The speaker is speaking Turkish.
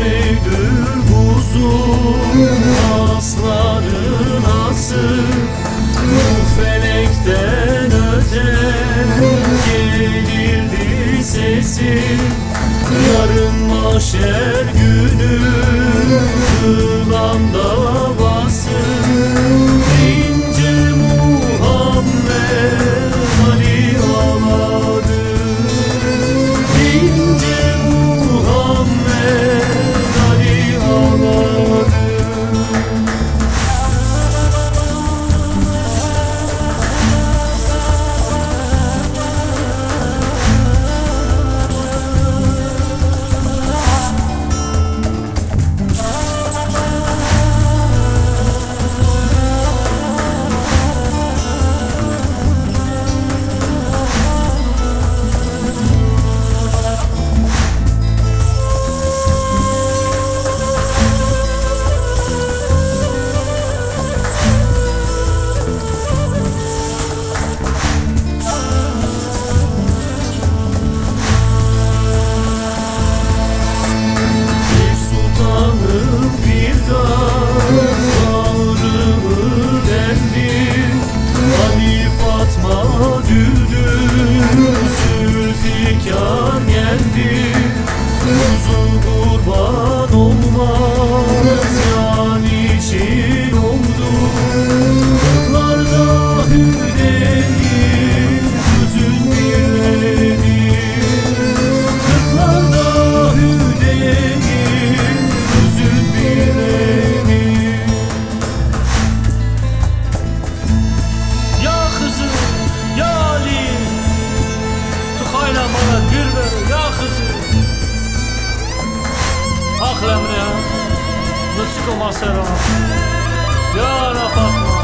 nedir buzun asları nasıl Bu felekten öte. Gelirdi sesi Yarın mahşer günü. Kılanda bana gül ver ya kızım. Ah Lemre, nutuk o masera. Ya Rafatma.